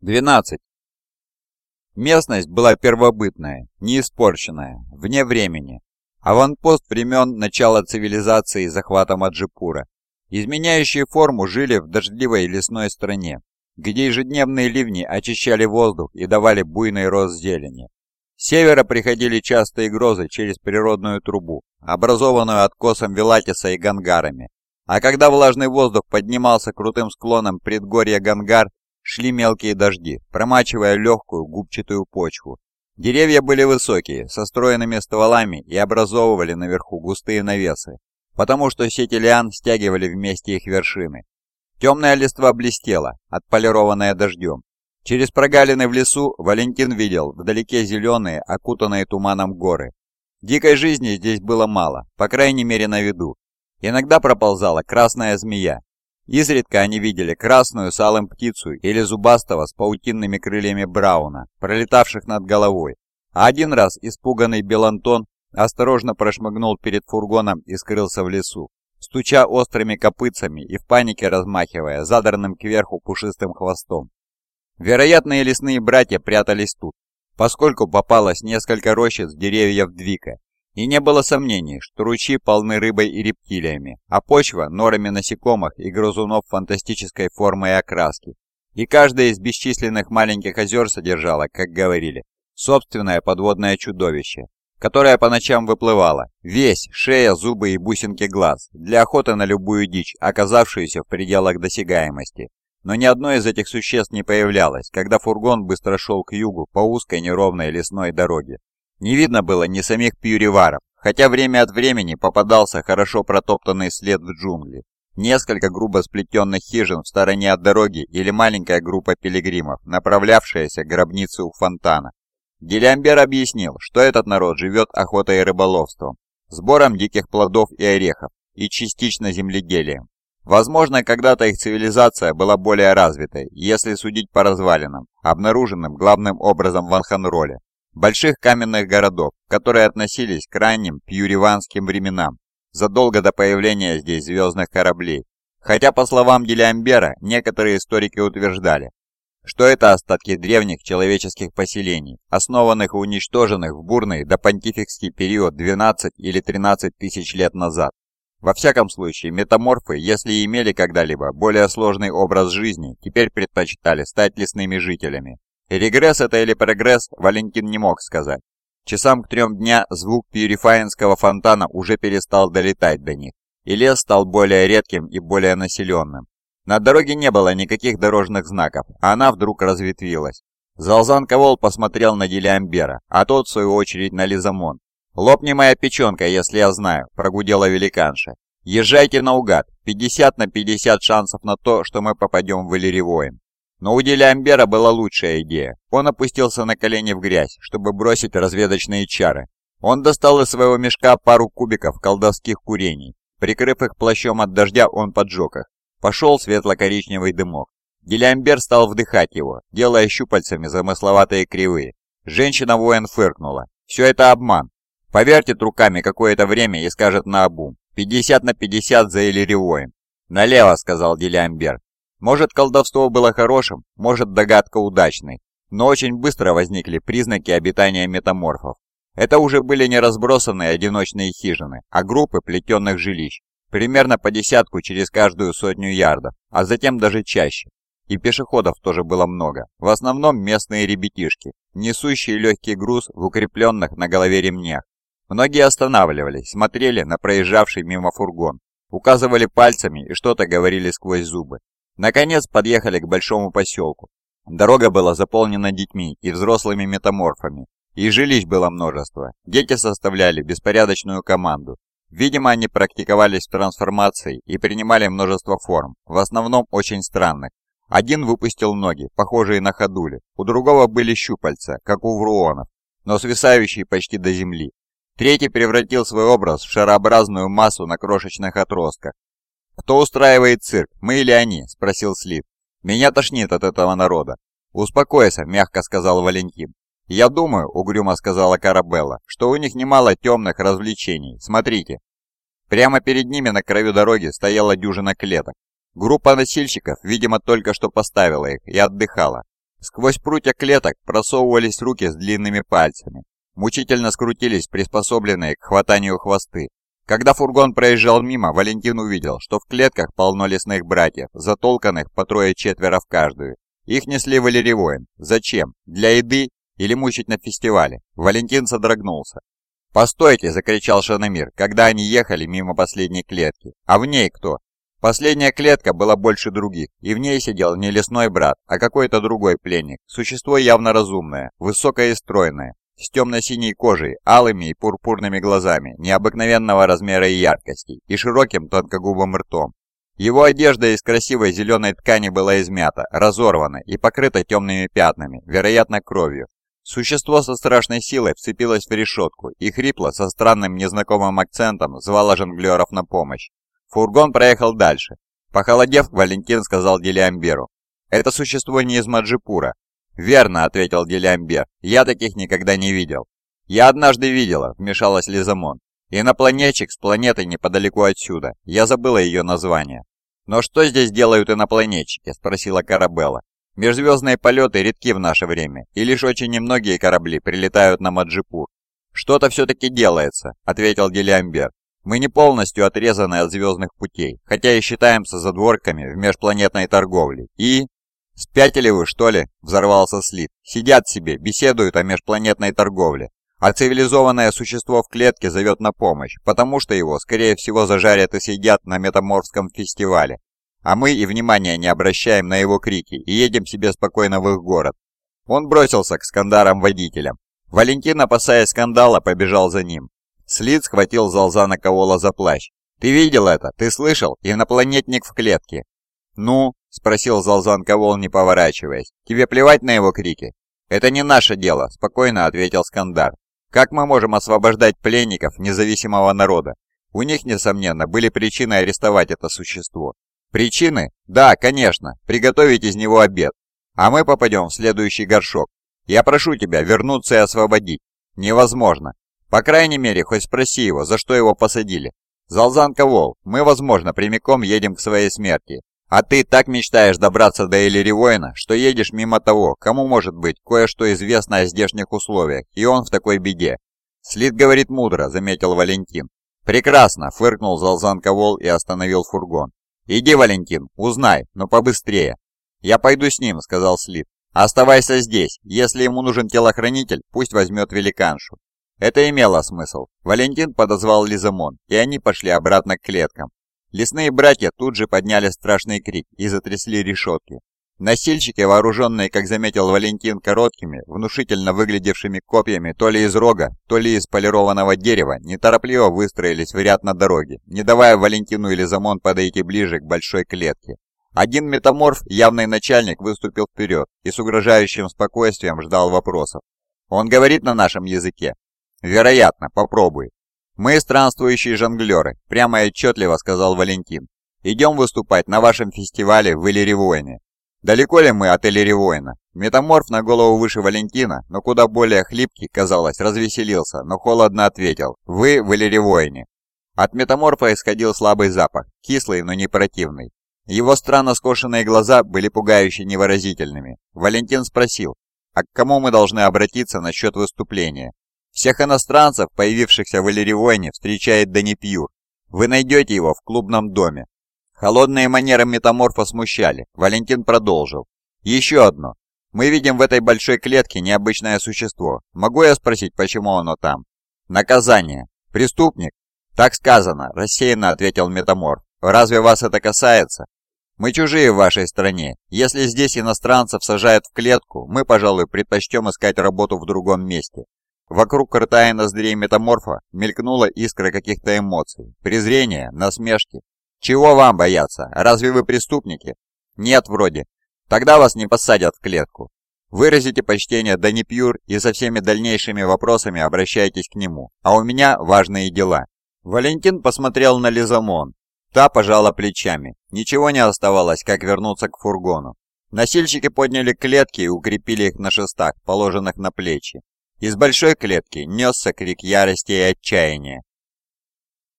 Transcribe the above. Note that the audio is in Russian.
12. Местность была первобытная, неиспорченная, вне времени. Аванпост времен начала цивилизации и захвата Маджипура. Изменяющие форму жили в дождливой лесной стране, где ежедневные ливни очищали воздух и давали буйный рост зелени. С севера приходили частые грозы через природную трубу, образованную откосом Вилатиса и Гангарами. А когда влажный воздух поднимался крутым склоном предгорья Гангар, шли мелкие дожди, промачивая легкую губчатую почву. Деревья были высокие, со стройными стволами и образовывали наверху густые навесы, потому что сети лиан стягивали вместе их вершины. Темная листва блестела, отполированная дождем. Через прогалины в лесу Валентин видел вдалеке зеленые, окутанные туманом горы. Дикой жизни здесь было мало, по крайней мере на виду. Иногда проползала красная змея, Изредка они видели красную с алым птицу или зубастого с паутинными крыльями Брауна, пролетавших над головой. А один раз испуганный Белантон осторожно прошмыгнул перед фургоном и скрылся в лесу, стуча острыми копытцами и в панике размахивая задранным кверху пушистым хвостом. Вероятные лесные братья прятались тут, поскольку попалось несколько рощиц деревьев Двика, и не было сомнений, что ручьи полны рыбой и рептилиями, а почва – норами насекомых и грызунов фантастической формы и окраски. И каждое из бесчисленных маленьких озер содержало, как говорили, собственное подводное чудовище, которое по ночам выплывало, весь, шея, зубы и бусинки глаз, для охоты на любую дичь, оказавшуюся в пределах досягаемости. Но ни одно из этих существ не появлялось, когда фургон быстро шел к югу по узкой неровной лесной дороге. Не видно было ни самих пьюриваров, хотя время от времени попадался хорошо протоптанный след в джунгли. Несколько грубо сплетенных хижин в стороне от дороги или маленькая группа пилигримов, направлявшаяся к гробнице у фонтана. Гелиамбер объяснил, что этот народ живет охотой и рыболовством, сбором диких плодов и орехов и частично земледелием. Возможно, когда-то их цивилизация была более развитой, если судить по развалинам, обнаруженным главным образом в Анханроле больших каменных городов, которые относились к ранним пьюриванским временам, задолго до появления здесь звездных кораблей. Хотя, по словам Делиамбера, некоторые историки утверждали, что это остатки древних человеческих поселений, основанных и уничтоженных в бурный допонтификский период 12 или 13 тысяч лет назад. Во всяком случае, метаморфы, если имели когда-либо более сложный образ жизни, теперь предпочитали стать лесными жителями, Регресс это или прогресс, Валентин не мог сказать. Часам к трем дня звук пьюрифайенского фонтана уже перестал долетать до них, и лес стал более редким и более населенным. На дороге не было никаких дорожных знаков, а она вдруг разветвилась. Залзан Ковол посмотрел на Делиамбера, а тот, в свою очередь, на Лизамон. «Лопни моя печенка, если я знаю», – прогудела великанша. «Езжайте наугад, 50 на 50 шансов на то, что мы попадем в Иллиривоин». Но у Делиамбера была лучшая идея. Он опустился на колени в грязь, чтобы бросить разведочные чары. Он достал из своего мешка пару кубиков колдовских курений. Прикрыв их плащом от дождя, он поджег их. Пошел светло-коричневый дымок. Делиамбер стал вдыхать его, делая щупальцами замысловатые кривые. Женщина-воин фыркнула. «Все это обман. Повертит руками какое-то время и скажет наобум. 50 на 50 за Элиривоем». «Налево», — сказал Делиамбер. Может, колдовство было хорошим, может, догадка удачной, но очень быстро возникли признаки обитания метаморфов. Это уже были не разбросанные одиночные хижины, а группы плетенных жилищ, примерно по десятку через каждую сотню ярдов, а затем даже чаще. И пешеходов тоже было много, в основном местные ребятишки, несущие легкий груз в укрепленных на голове ремнях. Многие останавливались, смотрели на проезжавший мимо фургон, указывали пальцами и что-то говорили сквозь зубы. Наконец подъехали к большому поселку. Дорога была заполнена детьми и взрослыми метаморфами, и жилищ было множество. Дети составляли беспорядочную команду. Видимо, они практиковались в трансформации и принимали множество форм, в основном очень странных. Один выпустил ноги, похожие на ходули, у другого были щупальца, как у вруонов, но свисающие почти до земли. Третий превратил свой образ в шарообразную массу на крошечных отростках, «Кто устраивает цирк, мы или они?» – спросил Слив. «Меня тошнит от этого народа». «Успокойся», – мягко сказал Валентин. «Я думаю», – угрюмо сказала Карабелла, – «что у них немало темных развлечений. Смотрите». Прямо перед ними на краю дороги стояла дюжина клеток. Группа носильщиков, видимо, только что поставила их и отдыхала. Сквозь прутья клеток просовывались руки с длинными пальцами. Мучительно скрутились приспособленные к хватанию хвосты. Когда фургон проезжал мимо, Валентин увидел, что в клетках полно лесных братьев, затолканных по трое-четверо в каждую. Их несли валеривоин. Зачем? Для еды или мучить на фестивале? Валентин содрогнулся. «Постойте!» – закричал Шанамир, когда они ехали мимо последней клетки. «А в ней кто?» Последняя клетка была больше других, и в ней сидел не лесной брат, а какой-то другой пленник. Существо явно разумное, высокое и стройное, с темно-синей кожей, алыми и пурпурными глазами, необыкновенного размера и яркости, и широким тонкогубым ртом. Его одежда из красивой зеленой ткани была измята, разорвана и покрыта темными пятнами, вероятно, кровью. Существо со страшной силой вцепилось в решетку и хрипло со странным незнакомым акцентом звало жонглеров на помощь. Фургон проехал дальше. Похолодев, Валентин сказал Делиамберу. «Это существо не из Маджипура». «Верно», — ответил Делиамбер. «Я таких никогда не видел». «Я однажды видела», — вмешалась Лизамон. «Инопланетчик с планеты неподалеку отсюда. Я забыла ее название». «Но что здесь делают инопланетчики?» — спросила Карабелла. «Межзвездные полеты редки в наше время, и лишь очень немногие корабли прилетают на Маджипур». «Что-то все-таки делается», — ответил Делиамбер. «Мы не полностью отрезаны от звездных путей, хотя и считаемся задворками в межпланетной торговле. И...» «Спятили вы, что ли?» – взорвался Слит. «Сидят себе, беседуют о межпланетной торговле. А цивилизованное существо в клетке зовет на помощь, потому что его, скорее всего, зажарят и съедят на метаморфском фестивале. А мы и внимания не обращаем на его крики и едем себе спокойно в их город. Он бросился к скандарам-водителям. Валентин, опасаясь скандала, побежал за ним. Слит схватил Залзана Кавола за плащ. «Ты видел это? Ты слышал? Инопланетник в клетке!» «Ну?» – спросил Залзан Кавол, не поворачиваясь. «Тебе плевать на его крики?» «Это не наше дело», – спокойно ответил Скандар. Как мы можем освобождать пленников независимого народа? У них, несомненно, были причины арестовать это существо. Причины? Да, конечно, приготовить из него обед. А мы попадем в следующий горшок. Я прошу тебя вернуться и освободить. Невозможно. По крайней мере, хоть спроси его, за что его посадили. Залзан Ковол, мы, возможно, прямиком едем к своей смерти. А ты так мечтаешь добраться до Элиривоина, что едешь мимо того, кому может быть кое-что известно о здешних условиях, и он в такой беде. Слит говорит мудро, заметил Валентин. Прекрасно, фыркнул Залзан Ковол и остановил фургон. Иди, Валентин, узнай, но побыстрее. Я пойду с ним, сказал Слит. Оставайся здесь. Если ему нужен телохранитель, пусть возьмет великаншу. Это имело смысл. Валентин подозвал Лизамон, и они пошли обратно к клеткам. Лесные братья тут же подняли страшный крик и затрясли решетки. Носильщики, вооруженные, как заметил Валентин, короткими, внушительно выглядевшими копьями то ли из рога, то ли из полированного дерева, неторопливо выстроились в ряд на дороге, не давая Валентину или Замон подойти ближе к большой клетке. Один метаморф, явный начальник, выступил вперед и с угрожающим спокойствием ждал вопросов. «Он говорит на нашем языке?» «Вероятно, попробуй». «Мы странствующие жонглеры», — прямо и отчетливо сказал Валентин. «Идем выступать на вашем фестивале в Элиривойне». Далеко ли мы от Элиривойна? Метаморф на голову выше Валентина, но куда более хлипкий, казалось, развеселился, но холодно ответил «Вы в Элиривойне». От метаморфа исходил слабый запах, кислый, но не противный. Его странно скошенные глаза были пугающе невыразительными. Валентин спросил, а к кому мы должны обратиться насчет выступления? Всех иностранцев, появившихся в Иллиривойне, встречает Дани Пьюр. Вы найдете его в клубном доме. Холодные манеры метаморфа смущали. Валентин продолжил. Еще одно. Мы видим в этой большой клетке необычное существо. Могу я спросить, почему оно там? Наказание. Преступник? Так сказано, рассеянно ответил метаморф. Разве вас это касается? Мы чужие в вашей стране. Если здесь иностранцев сажают в клетку, мы, пожалуй, предпочтем искать работу в другом месте. Вокруг рта и ноздрей метаморфа мелькнула искра каких-то эмоций. Презрение, насмешки. Чего вам бояться? Разве вы преступники? Нет, вроде. Тогда вас не посадят в клетку. Выразите почтение Дани Пьюр и со всеми дальнейшими вопросами обращайтесь к нему. А у меня важные дела. Валентин посмотрел на Лизамон. Та пожала плечами. Ничего не оставалось, как вернуться к фургону. Носильщики подняли клетки и укрепили их на шестах, положенных на плечи. Из большой клетки несся крик ярости и отчаяния.